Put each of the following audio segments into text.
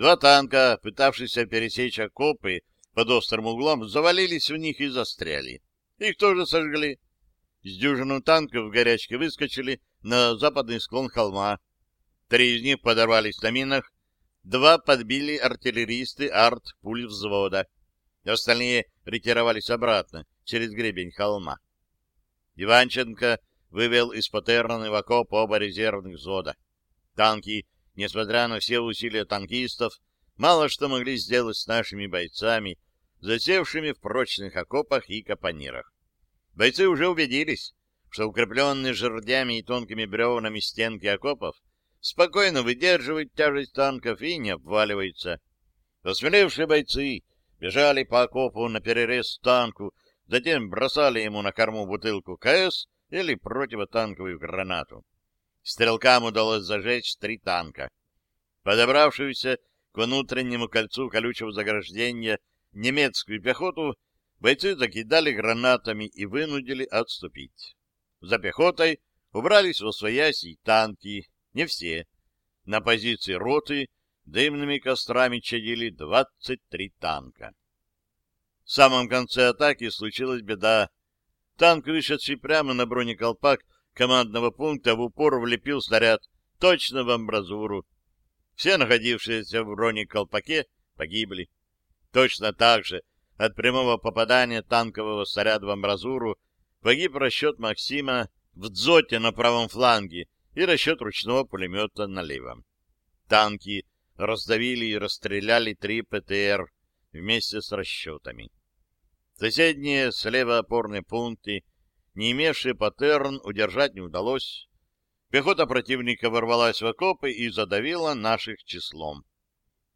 Два танка, пытавшиеся пересечь окопы под острым углом, завалились в них и застряли. Их тоже сожгли. С дюжину танков в горячке выскочили на западный склон холма. Три из них подорвались на минах, два подбили артиллеристы арт-пуль взвода. Остальные ретировались обратно через гребень холма. Иванченко вывел из Патерны в окоп оба резервных взвода. Танки, несмотря на все усилия танкистов, мало что могли сделать с нашими бойцами, засевшими в прочных окопах и капонирах. Бойцы уже убедились, что укрепленные жердями и тонкими бревнами стенки окопов спокойно выдерживают тяжесть танков и не обваливаются. Осмелевшие бойцы бежали по окопу на перерез танку, затем бросали ему на корму бутылку КС или противотанковую гранату. Стрелкам удалось зажечь три танка. Подобравшуюся к внутреннему кольцу колючего заграждения немецкую пехоту бойцы закидали гранатами и вынудили отступить. За пехотой убрались во свояси танки, не все. На позиции роты дымными кострами чадили 23 танка. В самом конце атаки случилась беда. Танк, вышедший прямо на бронеколпак командного пункта, в упор влепил снаряд точно в амбразуру. Все находившиеся в бронеколпаке погибли. Точно так же от прямого попадания танкового снаряда в амбразуру погиб расчет Максима в дзоте на правом фланге и расчет ручного пулемета на левом. Танки раздавили и расстреляли три ПТР вместе с расчетами. Соседние слева опорные пункты, не имевшие паттерн, удержать не удалось. Пехота противника ворвалась в окопы и задавила наших числом.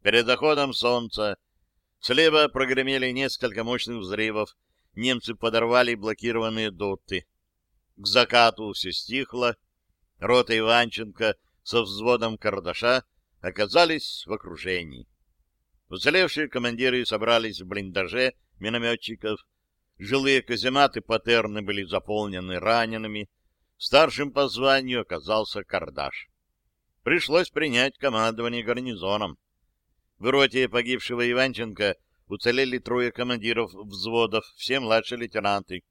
Перед заходом солнца слева прогремели несколько мощных взрывов, немцы подорвали блокированные доты. К закату все стихло, рота Иванченко со взводом Кардаша оказались в окружении. Уцелевшие командиры собрались в блиндаже минометчиков. Жилые казематы патерны были заполнены ранеными. Старшим по званию оказался Кардаш. Пришлось принять командование гарнизоном. В роте погибшего Иванченко уцелели трое командиров взводов, все младшие лейтенанты.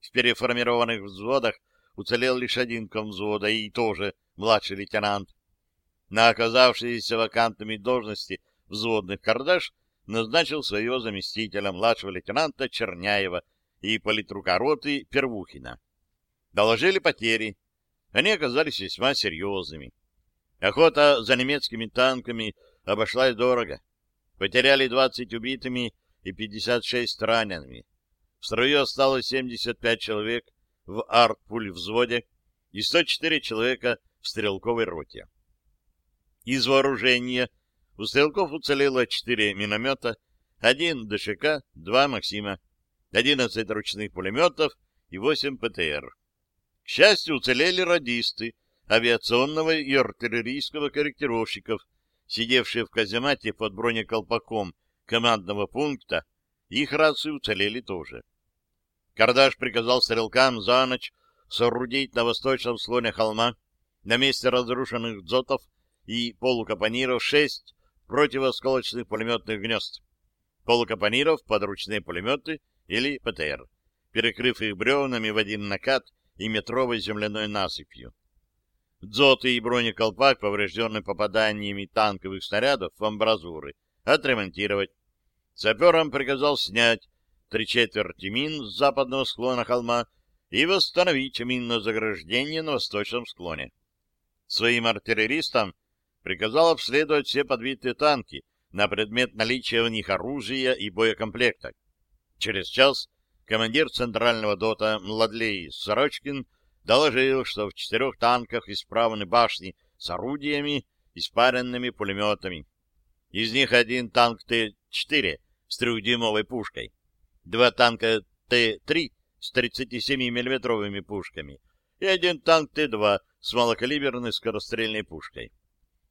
В переформированных взводах уцелел лишь один комвзвода и тоже младший лейтенант. На оказавшиеся вакантными должности взводных Кардаш назначил своего заместителя, младшего лейтенанта Черняева и политрука роты Первухина. Доложили потери. Они оказались весьма серьезными. Охота за немецкими танками обошлась дорого. Потеряли 20 убитыми и 56 ранеными. В строю осталось 75 человек в арт-пуль взводе и 104 человека в стрелковой роте. Из вооружения у стрелков уцелело 4 миномета, один ДШК, два Максима, 11 ручных пулеметов и 8 ПТР. К счастью, уцелели радисты авиационного и артиллерийского корректировщиков, сидевшие в каземате под бронеколпаком командного пункта, их рации уцелели тоже. Кардаш приказал стрелкам за ночь соорудить на восточном склоне холма на месте разрушенных дзотов и полукапониров шесть противосколочных пулеметных гнезд, полукапониров, подручные пулеметы или ПТР, перекрыв их бревнами в один накат и метровой земляной насыпью. Дзоты и бронеколпак, поврежденный попаданиями танковых снарядов в амбразуры, отремонтировать. Саперам приказал снять три четверти мин с западного склона холма и восстановить минное заграждение на восточном склоне. Своим артиллеристам приказал обследовать все подбитые танки на предмет наличия в них оружия и боекомплекта. Через час командир центрального дота Младлей Сорочкин доложил, что в четырех танках исправны башни с орудиями и спаренными пулеметами. Из них один танк Т-4 с трехдюймовой пушкой, два танка Т-3 с 37 миллиметровыми пушками и один танк Т-2 с малокалиберной скорострельной пушкой.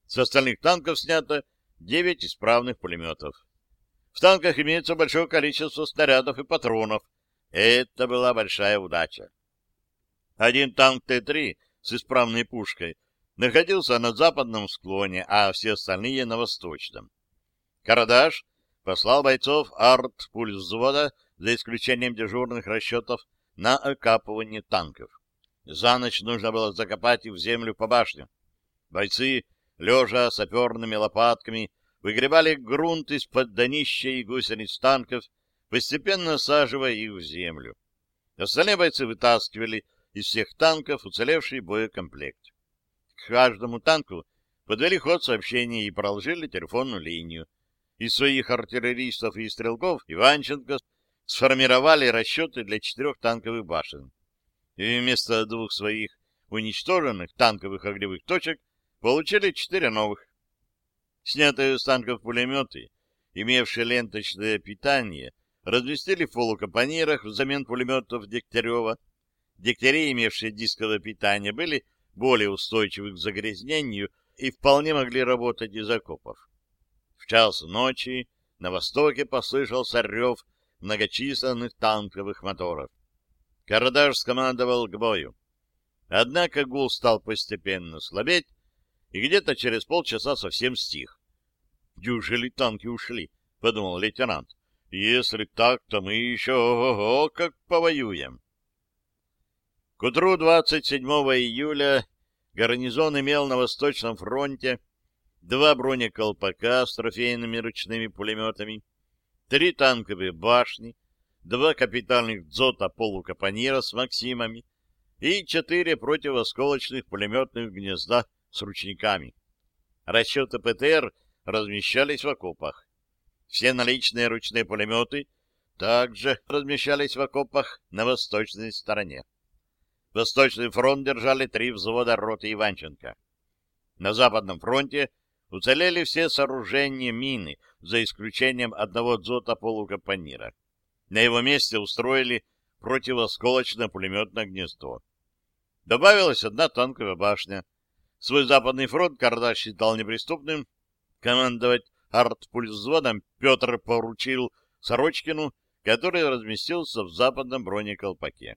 С остальных танков снято 9 исправных пулеметов. В танках имеется большое количество снарядов и патронов. Это была большая удача. Один танк Т-3 с исправной пушкой находился на западном склоне, а все остальные на восточном. Карадаш послал бойцов арт-пуль взвода, за исключением дежурных расчетов, на окапывание танков. За ночь нужно было закопать их в землю по башню. Бойцы, лежа саперными лопатками, выгребали грунт из-под днища и гусениц танков, постепенно саживая их в землю. Остальные бойцы вытаскивали из всех танков уцелевший боекомплект. К каждому танку подвели ход сообщений и проложили телефонную линию. Из своих артиллеристов и стрелков Иванченко сформировали расчеты для четырех танковых башен. И вместо двух своих уничтоженных танковых огневых точек получили четыре новых. Снятые с танков пулеметы, имевшие ленточное питание, разместили в полукапонирах взамен пулеметов Дегтярева. Дегтяри, имевшие дисковое питание, были более устойчивы к загрязнению и вполне могли работать из окопов. В час ночи на востоке послышался рев многочисленных танковых моторов. Карадаш скомандовал к бою. Однако гул стал постепенно слабеть, и где-то через полчаса совсем стих. «Неужели танки ушли?» — подумал лейтенант. «Если так, то мы еще ого-го как повоюем». К утру 27 июля гарнизон имел на Восточном фронте два бронеколпака с трофейными ручными пулеметами, три танковые башни, два капитальных дзота полукапонира с «Максимами» и четыре противосколочных пулеметных гнезда с ручниками. Расчеты ПТР размещались в окопах. Все наличные ручные пулеметы также размещались в окопах на восточной стороне. Восточный фронт держали три взвода роты Иванченко. На западном фронте уцелели все сооружения мины, за исключением одного дзота полукапонира. На его месте устроили противосколочное пулеметное гнездо. Добавилась одна танковая башня. Свой западный фронт Кардаш считал неприступным. Командовать артпульвзводом Петр поручил Сорочкину, который разместился в западном бронеколпаке.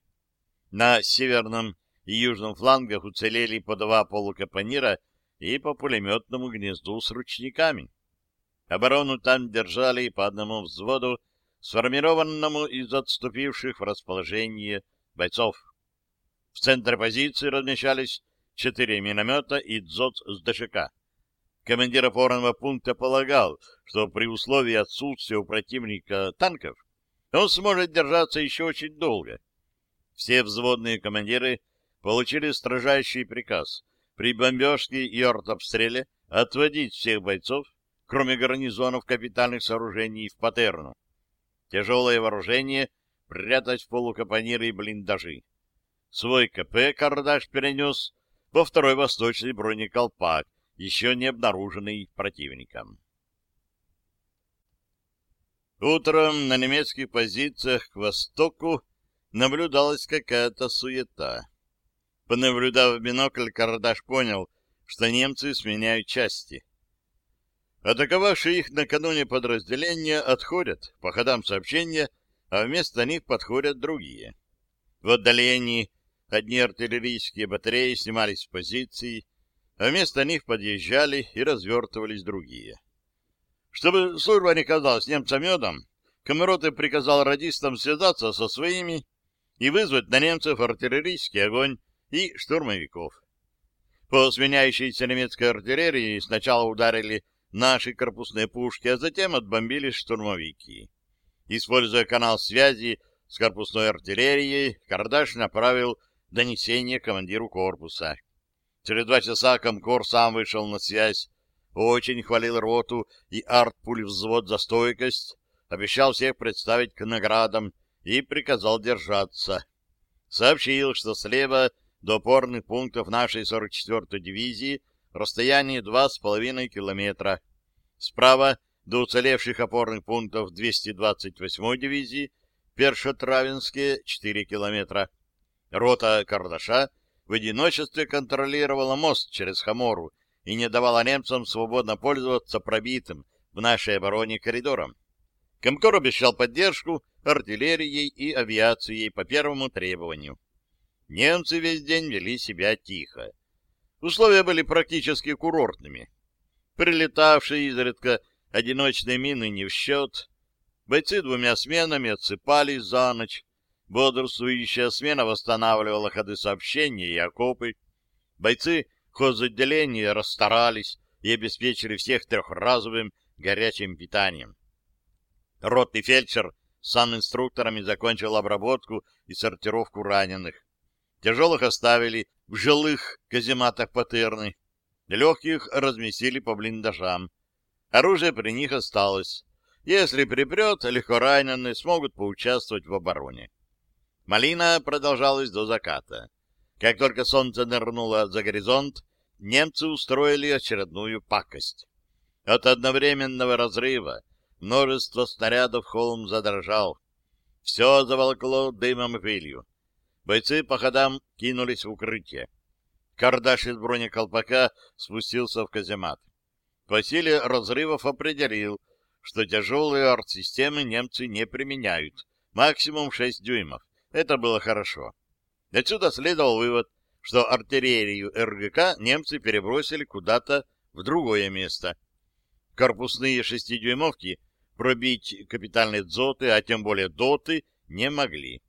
На северном и южном флангах уцелели по два полукапонира и по пулеметному гнезду с ручниками. Оборону там держали по одному взводу, сформированному из отступивших в расположение бойцов. В центре позиции размещались четыре миномета и дзот с ДШК. Командир опорного пункта полагал, что при условии отсутствия у противника танков он сможет держаться еще очень долго. Все взводные командиры получили строжайший приказ при бомбежке и артобстреле отводить всех бойцов, кроме гарнизонов капитальных сооружений, в Патерну. Тяжелое вооружение прятать в полукапониры и блиндажи. Свой КП Кардаш перенес во второй восточный бронеколпак, еще не обнаруженный противником. Утром на немецких позициях к востоку наблюдалась какая-то суета. Понаблюдав в бинокль, Кардаш понял, что немцы сменяют части. Атаковавшие их накануне подразделения отходят, по ходам сообщения, а вместо них подходят другие. В отдалении одни артиллерийские батареи снимались с позиций, а вместо них подъезжали и развертывались другие. Чтобы служба не казалась немцам медом, Комароты приказал радистам связаться со своими и вызвать на немцев артиллерийский огонь и штурмовиков. По сменяющейся немецкой артиллерии сначала ударили наши корпусные пушки, а затем отбомбили штурмовики. Используя канал связи с корпусной артиллерией, Кардаш направил донесение командиру корпуса. Через два часа Комкор сам вышел на связь, очень хвалил роту и арт-пуль-взвод за стойкость, обещал всех представить к наградам и приказал держаться. Сообщил, что слева до опорных пунктов нашей 44-й дивизии расстояние 2,5 километра. Справа до уцелевших опорных пунктов 228-й дивизии Першотравенские 4 километра. Рота Кардаша в одиночестве контролировала мост через Хамору и не давала немцам свободно пользоваться пробитым в нашей обороне коридором. Комкор обещал поддержку артиллерией и авиацией по первому требованию. Немцы весь день вели себя тихо. Условия были практически курортными. Прилетавшие изредка Одиночные мины не в счет. Бойцы двумя сменами отсыпались за ночь. Бодрствующая смена восстанавливала ходы сообщения и окопы. Бойцы хозотделения расстарались и обеспечили всех трехразовым горячим питанием. Ротный фельдшер с инструкторами закончил обработку и сортировку раненых. Тяжелых оставили в жилых казематах Патерны. Легких разместили по блиндажам. Оружие при них осталось. Если припрет, легко раненые смогут поучаствовать в обороне. Малина продолжалась до заката. Как только солнце нырнуло за горизонт, немцы устроили очередную пакость. От одновременного разрыва множество снарядов холм задрожал. Все заволокло дымом и пылью. Бойцы по ходам кинулись в укрытие. Кардаш из бронеколпака спустился в каземат. По силе разрывов определил, что тяжелые артсистемы немцы не применяют, максимум 6 дюймов. Это было хорошо. Отсюда следовал вывод, что артиллерию РГК немцы перебросили куда-то в другое место. Корпусные шестидюймовки пробить капитальные дзоты, а тем более доты, не могли.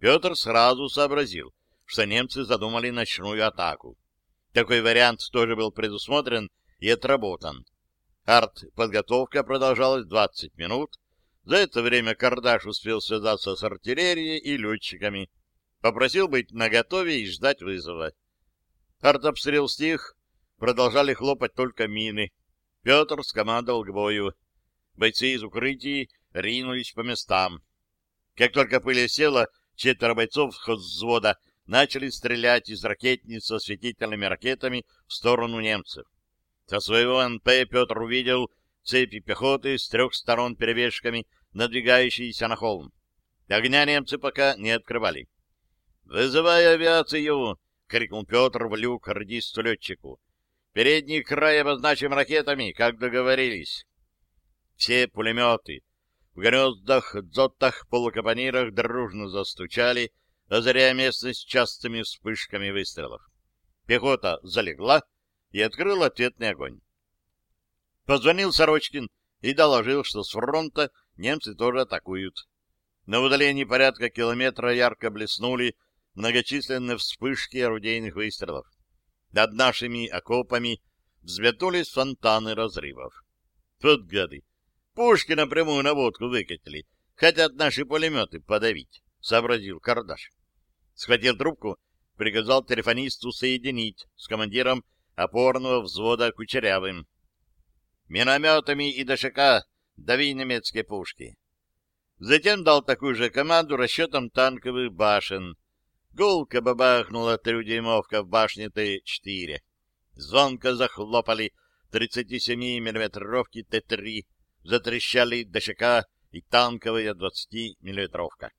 Петр сразу сообразил, что немцы задумали ночную атаку. Такой вариант тоже был предусмотрен и отработан. Арт-подготовка продолжалась 20 минут. За это время Кардаш успел связаться с артиллерией и летчиками. Попросил быть наготове и ждать вызова. Артобстрел стих, продолжали хлопать только мины. Петр скомандовал к бою. Бойцы из укрытий ринулись по местам. Как только пыль села, четверо бойцов взвода начали стрелять из ракетниц со осветительными ракетами в сторону немцев. Со своего НП Петр увидел цепи пехоты с трех сторон перебежками, надвигающиеся на холм. Огня немцы пока не открывали. «Вызывай авиацию!» — крикнул Петр в люк радисту-летчику. «Передний край обозначим ракетами, как договорились». Все пулеметы в гнездах, дзотах, полукапонирах дружно застучали, озаряя местность частыми вспышками выстрелов. Пехота залегла и открыла ответный огонь. Позвонил Сорочкин и доложил, что с фронта немцы тоже атакуют. На удалении порядка километра ярко блеснули многочисленные вспышки орудийных выстрелов. Над нашими окопами взметнулись фонтаны разрывов. Вот гады! Пушки напрямую на водку выкатили. Хотят наши пулеметы подавить, — сообразил Кардаш. Схватил трубку, приказал телефонисту соединить с командиром опорного взвода Кучерявым. Минометами и ДШК дави немецкие пушки. Затем дал такую же команду расчетам танковых башен. Гулко бабахнула трехдюймовка в башне Т-4. Звонко захлопали 37 миллиметровки Т-3 затрещали ДШК и танковая 20-миллиметровка.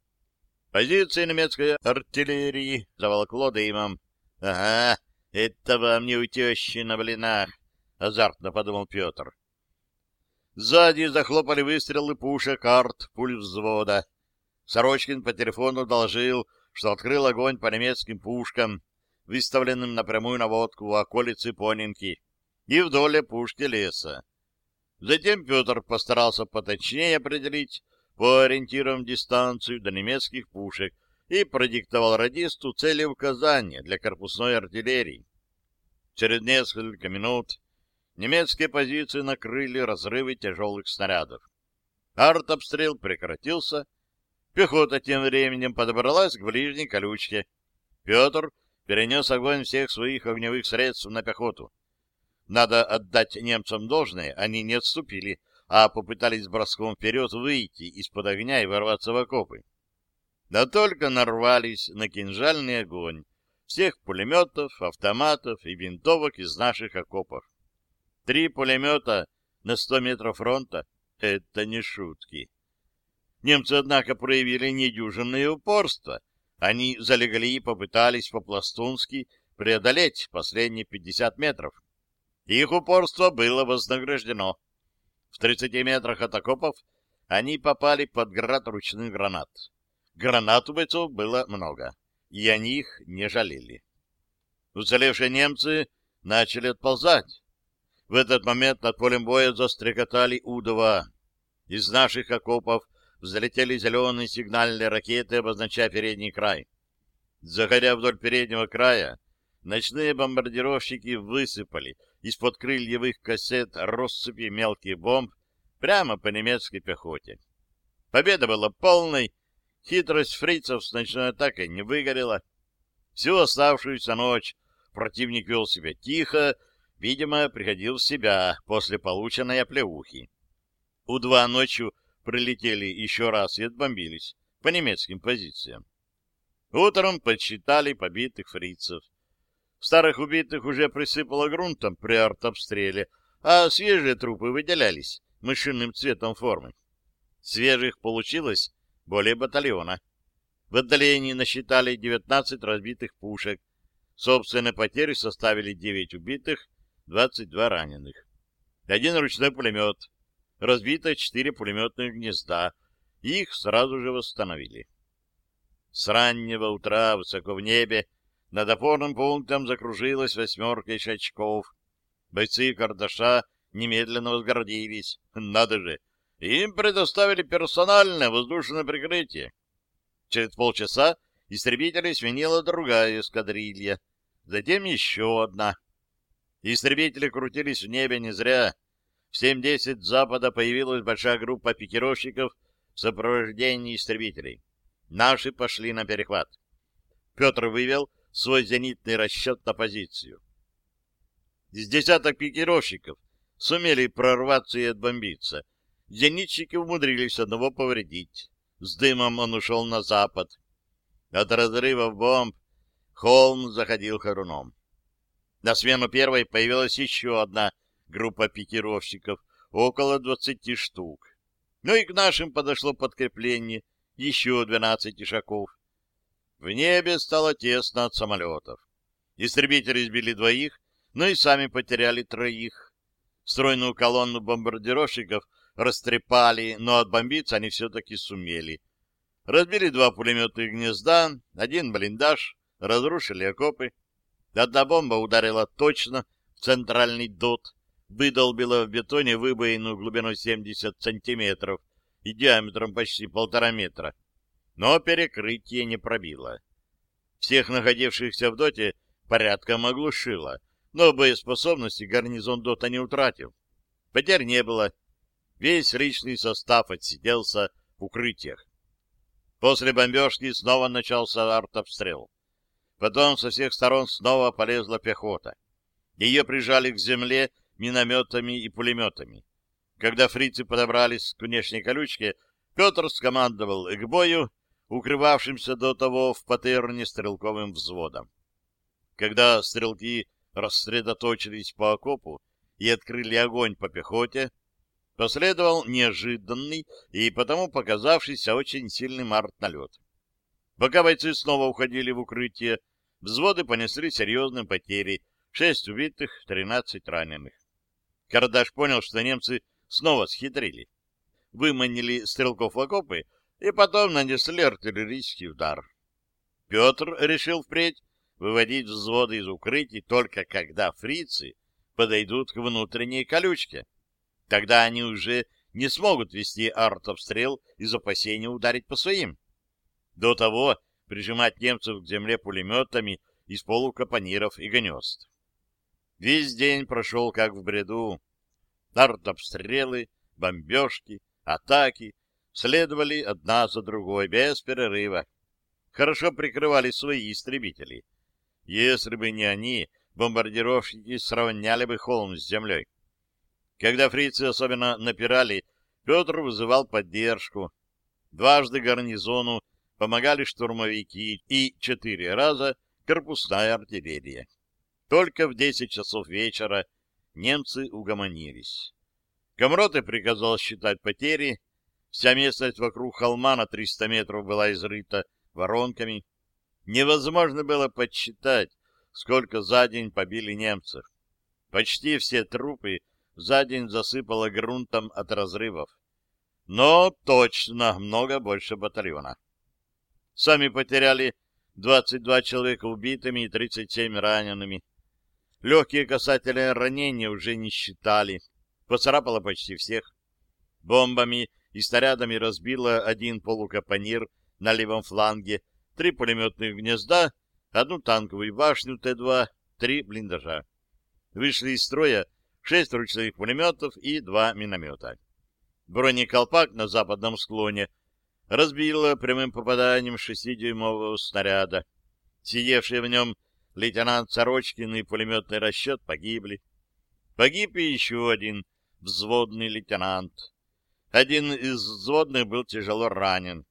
Позиции немецкой артиллерии заволокло дымом. — Ага, это вам не утещи на блинах, — азартно подумал Петр. Сзади захлопали выстрелы пушек арт пуль взвода. Сорочкин по телефону доложил, что открыл огонь по немецким пушкам, выставленным напрямую на водку у околицы Понинки и вдоль пушки леса. Затем Петр постарался поточнее определить по ориентирам дистанцию до немецких пушек и продиктовал радисту цели указания для корпусной артиллерии. Через несколько минут немецкие позиции накрыли разрывы тяжелых снарядов. Артобстрел прекратился. Пехота тем временем подобралась к ближней колючке. Петр перенес огонь всех своих огневых средств на пехоту. Надо отдать немцам должное, они не отступили, а попытались броском вперед выйти из-под огня и ворваться в окопы. Да только нарвались на кинжальный огонь всех пулеметов, автоматов и винтовок из наших окопов. Три пулемета на сто метров фронта — это не шутки. Немцы, однако, проявили недюжинное упорство. Они залегли и попытались по-пластунски преодолеть последние пятьдесят метров. Их упорство было вознаграждено. В 30 метрах от окопов они попали под град ручных гранат. Гранат у бойцов было много, и они их не жалели. Уцелевшие немцы начали отползать. В этот момент над полем боя застрекотали У-2. Из наших окопов взлетели зеленые сигнальные ракеты, обозначая передний край. Заходя вдоль переднего края, ночные бомбардировщики высыпали из-под крыльевых кассет россыпи мелких бомб прямо по немецкой пехоте. Победа была полной, хитрость фрицев с ночной атакой не выгорела. Всю оставшуюся ночь противник вел себя тихо, видимо, приходил в себя после полученной оплеухи. У-2 ночью прилетели еще раз и отбомбились по немецким позициям. Утром подсчитали побитых фрицев. Старых убитых уже присыпало грунтом при артобстреле, а свежие трупы выделялись мышиным цветом формы. Свежих получилось более батальона. В отдалении насчитали 19 разбитых пушек. Собственные потери составили 9 убитых, 22 раненых. Один ручной пулемет. Разбито 4 пулеметных гнезда. Их сразу же восстановили. С раннего утра высоко в небе над опорным пунктом закружилась восьмерка ишачков. Бойцы Кардаша немедленно возгордились. Надо же! Им предоставили персональное воздушное прикрытие. Через полчаса истребителей сменила другая эскадрилья. Затем еще одна. Истребители крутились в небе не зря. В 7.10 запада появилась большая группа пикировщиков в сопровождении истребителей. Наши пошли на перехват. Петр вывел свой зенитный расчет на позицию. Из десяток пикировщиков сумели прорваться и отбомбиться. Зенитчики умудрились одного повредить. С дымом он ушел на запад. От разрывов бомб холм заходил хоруном. На смену первой появилась еще одна группа пикировщиков, около двадцати штук. Ну и к нашим подошло подкрепление, еще 12 шагов. В небе стало тесно от самолетов. Истребители сбили двоих, но и сами потеряли троих. Стройную колонну бомбардировщиков растрепали, но отбомбиться они все-таки сумели. Разбили два пулеметных гнезда, один блиндаж, разрушили окопы. Одна бомба ударила точно в центральный дот, выдолбила в бетоне выбоину глубиной 70 сантиметров, и диаметром почти полтора метра, но перекрытие не пробило. Всех находившихся в доте порядком оглушило, но боеспособности гарнизон дота не утратил. Потерь не было. Весь личный состав отсиделся в укрытиях. После бомбежки снова начался артобстрел. Потом со всех сторон снова полезла пехота. Ее прижали к земле минометами и пулеметами. Когда фрицы подобрались к внешней колючке, Петр скомандовал к бою, укрывавшимся до того в патерне стрелковым взводом. Когда стрелки рассредоточились по окопу и открыли огонь по пехоте, последовал неожиданный и потому показавшийся очень сильный март-налет. Пока бойцы снова уходили в укрытие, взводы понесли серьезные потери — шесть убитых, тринадцать раненых. Кардаш понял, что немцы снова схитрили. Выманили стрелков в окопы и потом нанесли артиллерийский удар. Петр решил впредь выводить взводы из укрытий только когда фрицы подойдут к внутренней колючке. Тогда они уже не смогут вести артобстрел из опасения ударить по своим. До того прижимать немцев к земле пулеметами из полукапониров и гнезд. Весь день прошел как в бреду артобстрелы, бомбежки, атаки следовали одна за другой, без перерыва. Хорошо прикрывали свои истребители. Если бы не они, бомбардировщики сравняли бы холм с землей. Когда фрицы особенно напирали, Петр вызывал поддержку. Дважды гарнизону помогали штурмовики и четыре раза корпусная артиллерия. Только в десять часов вечера немцы угомонились. Комроты приказал считать потери. Вся местность вокруг холма на 300 метров была изрыта воронками. Невозможно было подсчитать, сколько за день побили немцев. Почти все трупы за день засыпало грунтом от разрывов. Но точно много больше батальона. Сами потеряли 22 человека убитыми и 37 ранеными. Легкие касательные ранения уже не считали. Поцарапало почти всех. Бомбами и снарядами разбило один полукапонир на левом фланге, три пулеметных гнезда, одну танковую башню Т-2, три блиндажа. Вышли из строя шесть ручных пулеметов и два миномета. Бронеколпак на западном склоне разбило прямым попаданием шестидюймового снаряда. Сидевшие в нем лейтенант Сорочкин и пулеметный расчет погибли. Погиб и еще один взводный лейтенант. Один из взводных был тяжело ранен.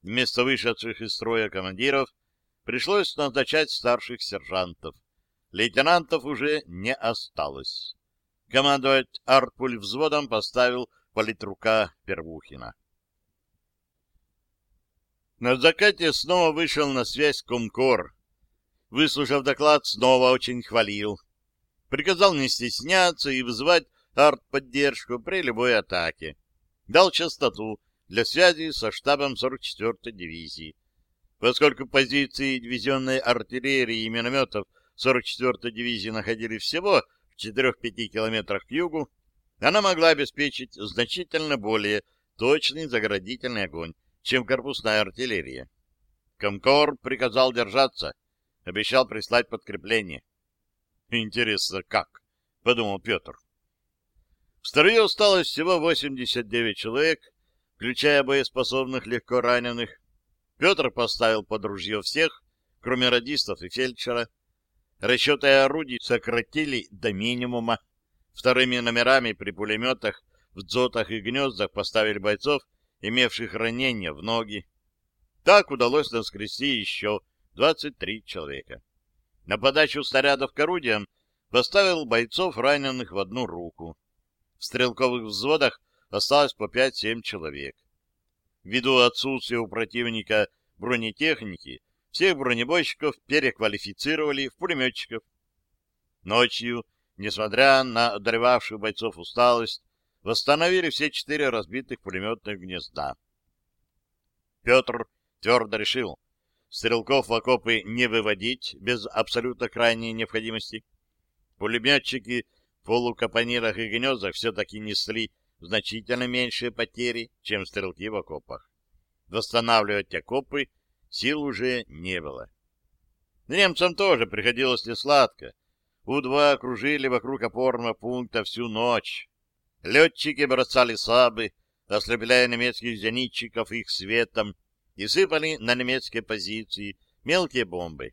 Вместо вышедших из строя командиров пришлось назначать старших сержантов. Лейтенантов уже не осталось. Командовать артпуль взводом поставил политрука Первухина. На закате снова вышел на связь Комкор. Выслушав доклад, снова очень хвалил. Приказал не стесняться и вызывать артподдержку при любой атаке. Дал частоту для связи со штабом 44-й дивизии. Поскольку позиции дивизионной артиллерии и минометов 44-й дивизии находились всего в 4-5 километрах к югу, она могла обеспечить значительно более точный заградительный огонь, чем корпусная артиллерия. Комкор приказал держаться, обещал прислать подкрепление. Интересно, как? — подумал Петр. В строю осталось всего 89 человек, включая боеспособных легко раненых. Петр поставил под ружье всех, кроме радистов и фельдшера. Расчеты орудий сократили до минимума. Вторыми номерами при пулеметах в дзотах и гнездах поставили бойцов, имевших ранения в ноги. Так удалось наскрести еще 23 человека. На подачу снарядов к орудиям поставил бойцов, раненых в одну руку. В стрелковых взводах осталось по 5-7 человек. Ввиду отсутствия у противника бронетехники, всех бронебойщиков переквалифицировали в пулеметчиков. Ночью, несмотря на одолевавшую бойцов усталость, восстановили все четыре разбитых пулеметных гнезда. Петр твердо решил, стрелков в окопы не выводить без абсолютно крайней необходимости. Пулеметчики в полукапонирах и гнездах все-таки несли значительно меньшие потери, чем стрелки в окопах. Восстанавливать окопы сил уже не было. Немцам тоже приходилось несладко. У-2 окружили вокруг опорного пункта всю ночь. Летчики бросали сабы, ослепляя немецких зенитчиков их светом, и сыпали на немецкие позиции мелкие бомбы.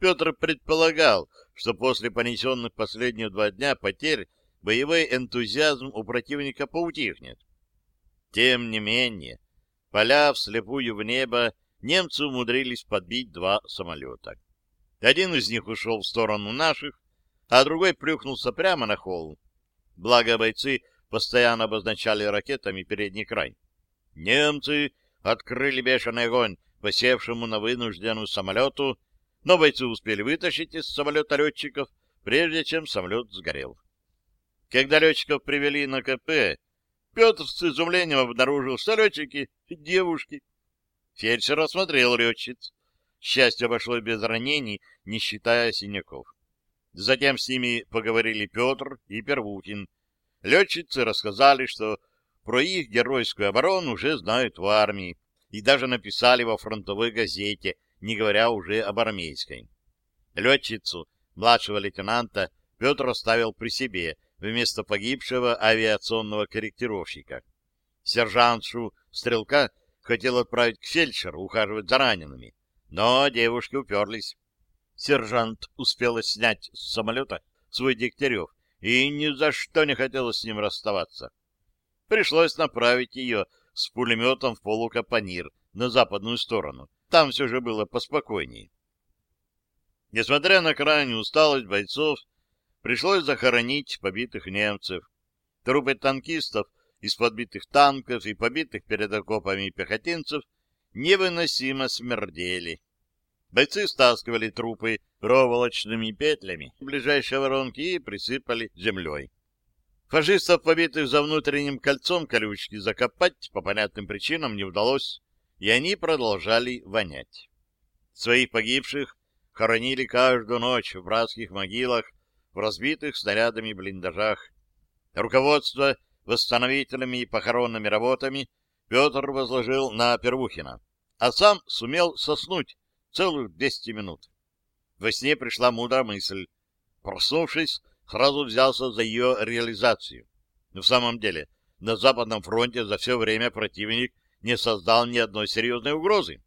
Петр предполагал, что после понесенных последние два дня потерь боевой энтузиазм у противника поутихнет. Тем не менее, поля вслепую в небо немцы умудрились подбить два самолета. Один из них ушел в сторону наших, а другой плюхнулся прямо на холм. Благо бойцы постоянно обозначали ракетами передний край. Немцы открыли бешеный огонь посевшему на вынужденную самолету, но бойцы успели вытащить из самолета летчиков, прежде чем самолет сгорел. Когда летчиков привели на КП, Петр с изумлением обнаружил, что летчики — девушки. Фельдшер осмотрел летчиц. Счастье обошлось без ранений, не считая синяков. Затем с ними поговорили Петр и Первухин. Летчицы рассказали, что про их геройскую оборону уже знают в армии и даже написали во фронтовой газете, не говоря уже об армейской. Летчицу, младшего лейтенанта, Петр оставил при себе вместо погибшего авиационного корректировщика. Сержантшу Стрелка хотел отправить к фельдшеру ухаживать за ранеными, но девушки уперлись. Сержант успел снять с самолета свой Дегтярев и ни за что не хотела с ним расставаться. Пришлось направить ее с пулеметом в полукапонир на западную сторону. Там все же было поспокойнее. Несмотря на крайнюю усталость бойцов, пришлось захоронить побитых немцев. Трупы танкистов из подбитых танков и побитых перед окопами пехотинцев невыносимо смердели. Бойцы стаскивали трупы проволочными петлями в ближайшие воронки и присыпали землей. Фашистов, побитых за внутренним кольцом колючки, закопать по понятным причинам не удалось, и они продолжали вонять. Своих погибших хоронили каждую ночь в братских могилах в разбитых снарядами блиндажах. Руководство восстановительными и похоронными работами Петр возложил на Первухина, а сам сумел соснуть целых 200 минут. Во сне пришла мудрая мысль. Проснувшись, сразу взялся за ее реализацию. Но в самом деле, на Западном фронте за все время противник не создал ни одной серьезной угрозы.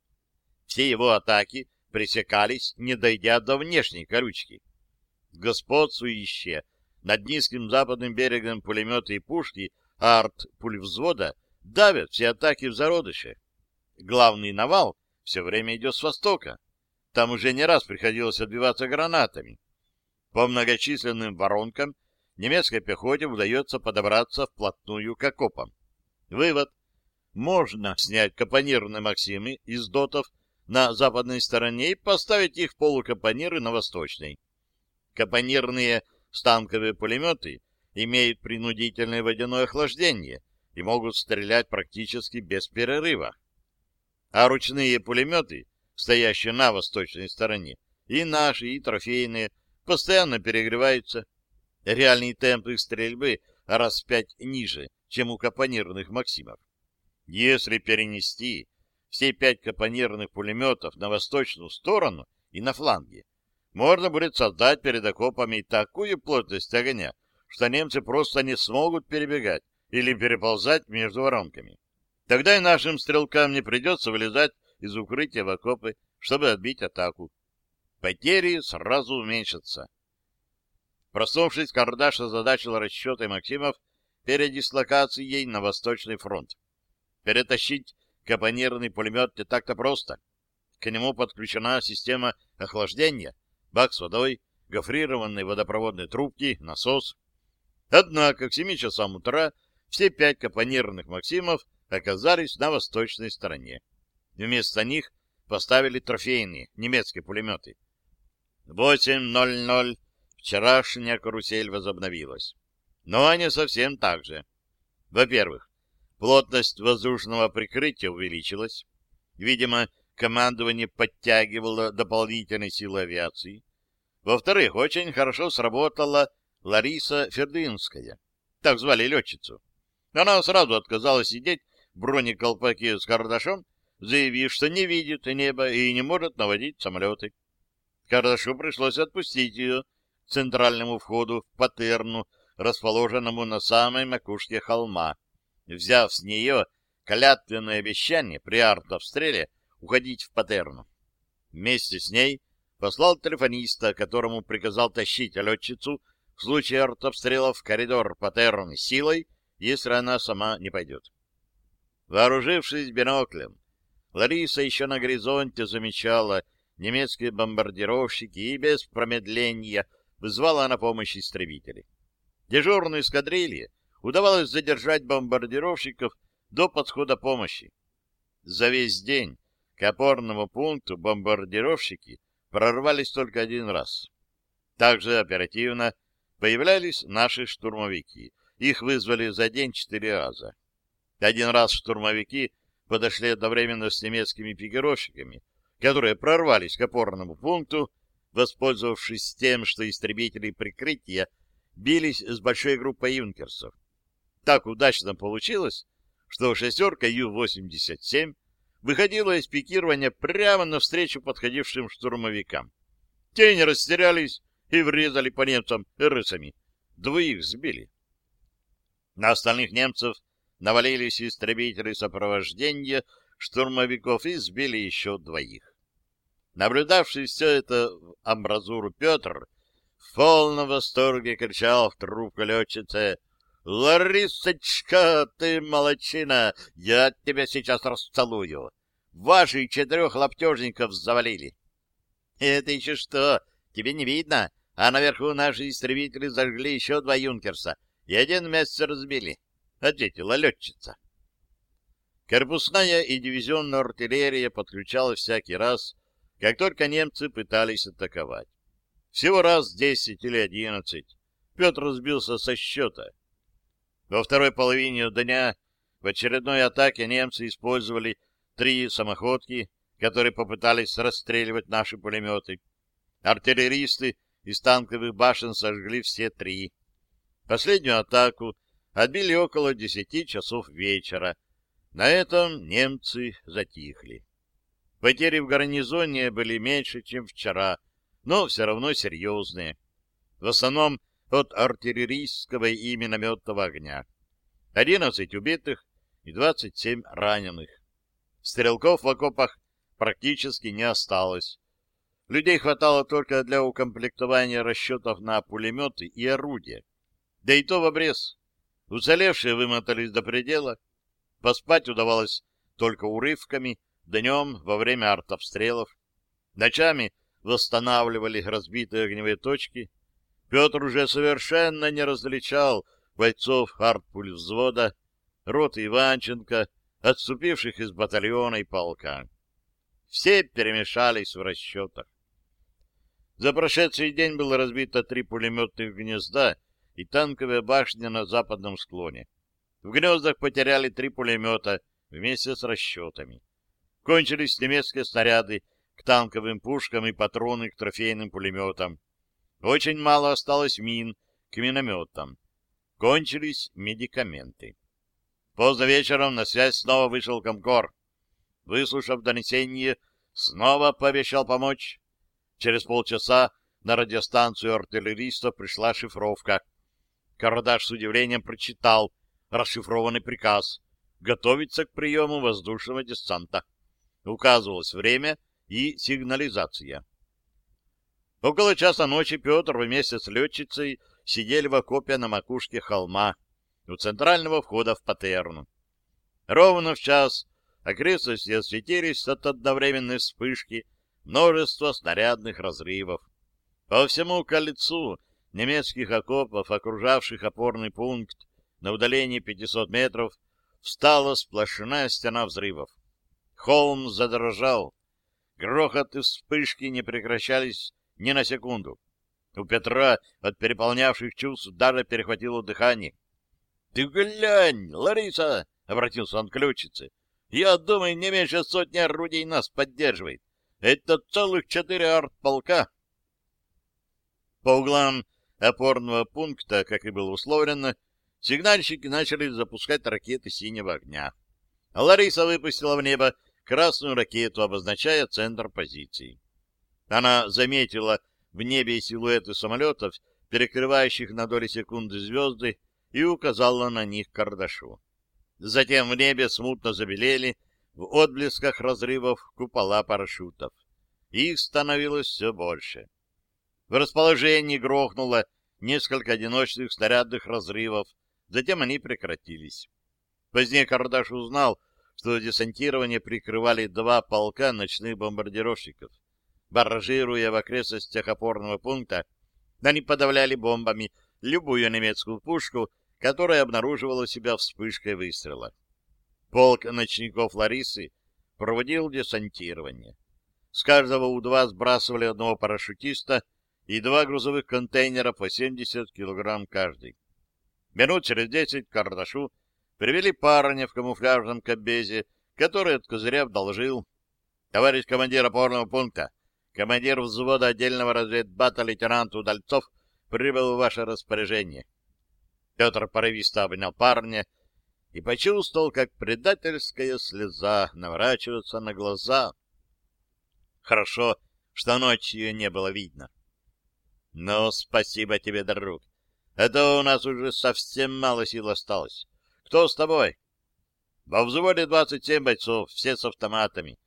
Все его атаки пресекались, не дойдя до внешней колючки. Господствующие над низким западным берегом пулеметы и пушки арт-пуль взвода давят все атаки в зародыше. Главный навал все время идет с востока. Там уже не раз приходилось отбиваться гранатами. По многочисленным воронкам немецкой пехоте удается подобраться вплотную к окопам. Вывод. Можно снять капонирные «Максимы» из дотов на западной стороне и поставить их в полукапониры на восточной. Капонирные станковые пулеметы имеют принудительное водяное охлаждение и могут стрелять практически без перерыва. А ручные пулеметы, стоящие на восточной стороне, и наши, и трофейные, постоянно перегреваются. Реальный темп их стрельбы раз в пять ниже, чем у капонирных «Максимов». Если перенести все пять капонирных пулеметов на восточную сторону и на фланге, можно будет создать перед окопами такую плотность огня, что немцы просто не смогут перебегать или переползать между воронками. Тогда и нашим стрелкам не придется вылезать из укрытия в окопы, чтобы отбить атаку. Потери сразу уменьшатся. Проснувшись, Кардаш озадачил расчеты Максимов передислокацией на Восточный фронт. Перетащить капонирный пулемет не так-то просто. К нему подключена система охлаждения, бак с водой, гофрированные водопроводные трубки, насос. Однако к 7 часам утра все пять капонирных «Максимов» оказались на восточной стороне. Вместо них поставили трофейные немецкие пулеметы. 8.00 вчерашняя карусель возобновилась. Но не совсем так же. Во-первых, плотность воздушного прикрытия увеличилась. Видимо, командование подтягивало дополнительные силы авиации. Во-вторых, очень хорошо сработала Лариса Фердынская. Так звали летчицу. Она сразу отказалась сидеть бронеколпаке с кардашом, заявив, что не видит небо и не может наводить самолеты. Кардашу пришлось отпустить ее к центральному входу в Патерну, расположенному на самой макушке холма, взяв с нее клятвенное обещание при артобстреле уходить в Патерну. Вместе с ней послал телефониста, которому приказал тащить летчицу в случае артобстрела в коридор Патерны силой, если она сама не пойдет. Вооружившись биноклем, Лариса еще на горизонте замечала немецкие бомбардировщики и без промедления вызвала на помощь истребители. Дежурной эскадрилье удавалось задержать бомбардировщиков до подхода помощи. За весь день к опорному пункту бомбардировщики прорвались только один раз. Также оперативно появлялись наши штурмовики. Их вызвали за день четыре раза. Один раз штурмовики подошли одновременно с немецкими пикировщиками, которые прорвались к опорному пункту, воспользовавшись тем, что истребители прикрытия бились с большой группой юнкерсов. Так удачно получилось, что шестерка Ю-87 выходила из пикирования прямо навстречу подходившим штурмовикам. Те не растерялись и врезали по немцам рысами. Двоих сбили. На остальных немцев навалились истребители сопровождения штурмовиков и сбили еще двоих. Наблюдавший все это в амбразуру Петр в полном восторге кричал в трубку летчице «Ларисочка, ты молодчина! Я тебя сейчас расцелую! Ваших четырех лаптежников завалили!» «Это еще что? Тебе не видно? А наверху наши истребители зажгли еще два юнкерса и один месяц разбили», — ответила летчица. Корпусная и дивизионная артиллерия подключалась всякий раз, как только немцы пытались атаковать. Всего раз десять или одиннадцать. Петр сбился со счета. Во второй половине дня в очередной атаке немцы использовали три самоходки, которые попытались расстреливать наши пулеметы. Артиллеристы из танковых башен сожгли все три. Последнюю атаку отбили около десяти часов вечера. На этом немцы затихли. Потери в гарнизоне были меньше, чем вчера, но все равно серьезные. В основном от артиллерийского и минометного огня. 11 убитых и 27 раненых. Стрелков в окопах практически не осталось. Людей хватало только для укомплектования расчетов на пулеметы и орудия. Да и то в обрез. Уцелевшие вымотались до предела. Поспать удавалось только урывками, днем во время артобстрелов. Ночами восстанавливали разбитые огневые точки. Петр уже совершенно не различал бойцов артпуль взвода, роты Иванченко, отступивших из батальона и полка. Все перемешались в расчетах. За прошедший день было разбито три пулеметных гнезда и танковая башня на западном склоне. В гнездах потеряли три пулемета вместе с расчетами. Кончились немецкие снаряды к танковым пушкам и патроны к трофейным пулеметам. Очень мало осталось мин к минометам. Кончились медикаменты. Поздно вечером на связь снова вышел Комкор. Выслушав донесение, снова пообещал помочь. Через полчаса на радиостанцию артиллеристов пришла шифровка. Карадаш с удивлением прочитал расшифрованный приказ готовиться к приему воздушного десанта. Указывалось время и сигнализация. Около часа ночи Петр вместе с летчицей сидели в окопе на макушке холма у центрального входа в Патерну. Ровно в час окрестности осветились от одновременной вспышки множество снарядных разрывов. По всему кольцу немецких окопов, окружавших опорный пункт на удалении 500 метров, встала сплошная стена взрывов. Холм задрожал. Грохот и вспышки не прекращались ни на секунду. У Петра от переполнявших чувств даже перехватило дыхание. — Ты глянь, Лариса! — обратился он к ключице. — Я думаю, не меньше сотни орудий нас поддерживает. Это целых четыре артполка. По углам опорного пункта, как и было условлено, сигнальщики начали запускать ракеты синего огня. Лариса выпустила в небо красную ракету, обозначая центр позиции. Она заметила в небе силуэты самолетов, перекрывающих на доли секунды звезды, и указала на них Кардашу. Затем в небе смутно забелели в отблесках разрывов купола парашютов. Их становилось все больше. В расположении грохнуло несколько одиночных снарядных разрывов, затем они прекратились. Позднее Кардаш узнал, что десантирование прикрывали два полка ночных бомбардировщиков. Баражируя в окрестностях опорного пункта, они подавляли бомбами любую немецкую пушку, которая обнаруживала себя вспышкой выстрела. Полк ночников Ларисы проводил десантирование. С каждого У-2 сбрасывали одного парашютиста и два грузовых контейнера по 70 килограмм каждый. Минут через десять Кардашу привели парня в камуфляжном кабезе, который от Козырев доложил. Товарищ командир опорного пункта, командир взвода отдельного разведбата лейтенант Удальцов прибыл в ваше распоряжение. Петр порывисто обнял парня и почувствовал, как предательская слеза наворачивается на глаза. Хорошо, что ночью не было видно. — Ну, спасибо тебе, друг. Это у нас уже совсем мало сил осталось. Кто с тобой? Во взводе 27 бойцов, все с автоматами.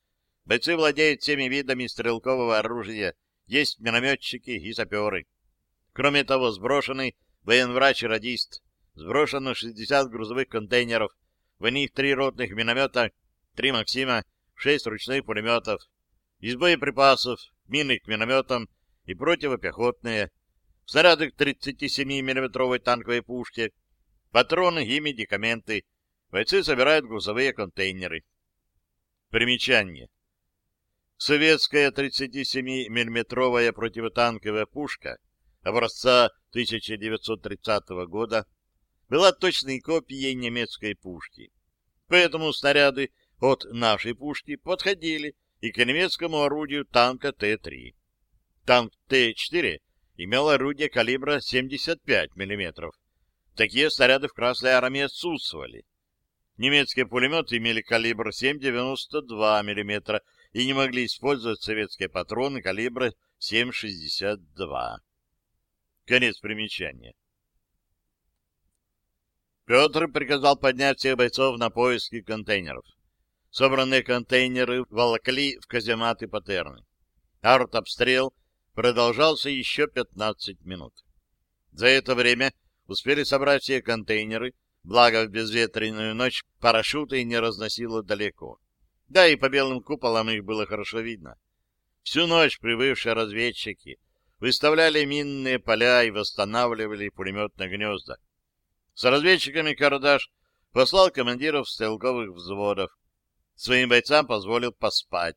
Бойцы владеют всеми видами стрелкового оружия, есть минометчики и саперы. Кроме того, сброшенный военврач и радист. Сброшено 60 грузовых контейнеров, в них три ротных миномета, три «Максима», шесть ручных пулеметов. Из боеприпасов, мины к минометам и противопехотные, снаряды к 37 миллиметровой танковой пушке, патроны и медикаменты. Бойцы собирают грузовые контейнеры. Примечание. Советская 37 миллиметровая противотанковая пушка образца 1930 года была точной копией немецкой пушки. Поэтому снаряды от нашей пушки подходили и к немецкому орудию танка Т-3. Танк Т-4 имел орудие калибра 75 мм. Такие снаряды в Красной Армии отсутствовали. Немецкие пулеметы имели калибр 7,92 мм и не могли использовать советские патроны калибра 7,62. Конец примечания. Петр приказал поднять всех бойцов на поиски контейнеров. Собранные контейнеры волокли в казематы Патерны. Арт-обстрел продолжался еще 15 минут. За это время успели собрать все контейнеры, благо в безветренную ночь парашюты не разносило далеко. Да и по белым куполам их было хорошо видно. Всю ночь прибывшие разведчики выставляли минные поля и восстанавливали пулеметные гнезда. С разведчиками Кардаш послал командиров стрелковых взводов. Своим бойцам позволил поспать.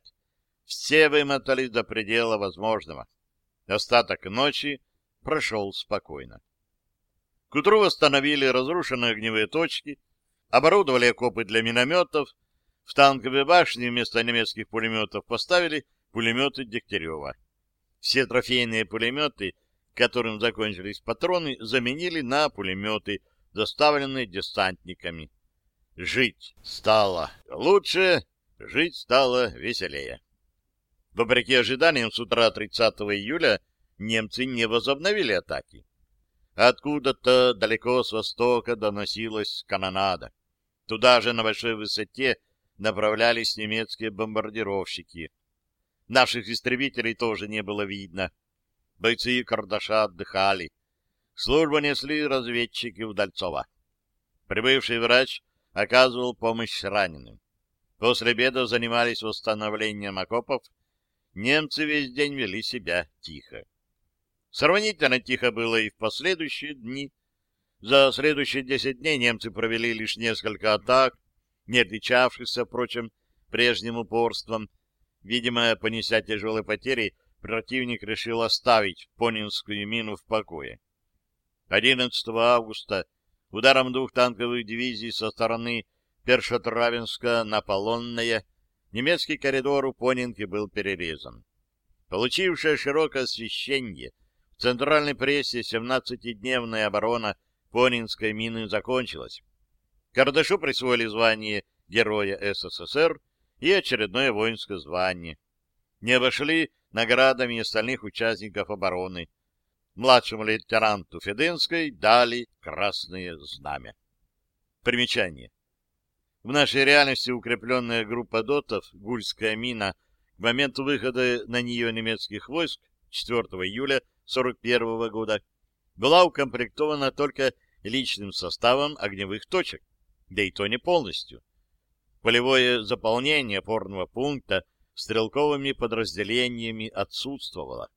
Все вымотались до предела возможного. Остаток ночи прошел спокойно. К утру восстановили разрушенные огневые точки, оборудовали окопы для минометов, в танковые башни вместо немецких пулеметов поставили пулеметы Дегтярева. Все трофейные пулеметы, которым закончились патроны, заменили на пулеметы, доставленные десантниками. Жить стало лучше, жить стало веселее. Вопреки ожиданиям, с утра 30 июля немцы не возобновили атаки. Откуда-то далеко с востока доносилась канонада. Туда же на большой высоте направлялись немецкие бомбардировщики. Наших истребителей тоже не было видно. Бойцы Кардаша отдыхали. Службу несли разведчики Удальцова. Прибывший врач оказывал помощь раненым. После обеда занимались восстановлением окопов немцы весь день вели себя тихо. Сравнительно тихо было и в последующие дни. За следующие десять дней немцы провели лишь несколько атак, не отличавшихся, впрочем, прежним упорством. Видимо, понеся тяжелые потери, противник решил оставить Понинскую мину в покое. 11 августа ударом двух танковых дивизий со стороны Першотравенска на Полонное немецкий коридор у Понинки был перерезан. Получившая широкое освещение в центральной прессе 17-дневная оборона Понинской мины закончилась. Кардашу присвоили звание Героя СССР и очередное воинское звание. Не обошли наградами остальных участников обороны. Младшему лейтенанту Феденской дали красное знамя. Примечание. В нашей реальности укрепленная группа дотов «Гульская мина» к моменту выхода на нее немецких войск 4 июля 1941 года была укомплектована только личным составом огневых точек, да и то не полностью. Полевое заполнение опорного пункта стрелковыми подразделениями отсутствовало.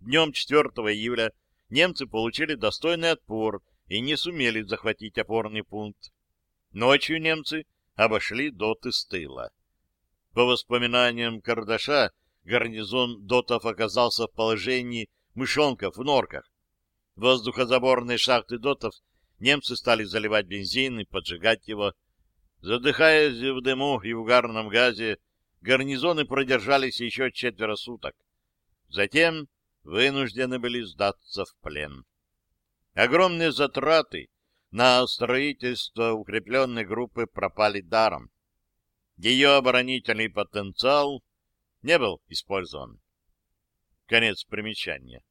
Днем 4 июля немцы получили достойный отпор и не сумели захватить опорный пункт. Ночью немцы обошли доты с тыла. По воспоминаниям Кардаша, гарнизон дотов оказался в положении мышонков в норках. Воздухозаборные шахты дотов немцы стали заливать бензин и поджигать его. Задыхаясь в дыму и угарном газе, гарнизоны продержались еще четверо суток. Затем вынуждены были сдаться в плен. Огромные затраты на строительство укрепленной группы пропали даром. Ее оборонительный потенциал не был использован. Конец примечания.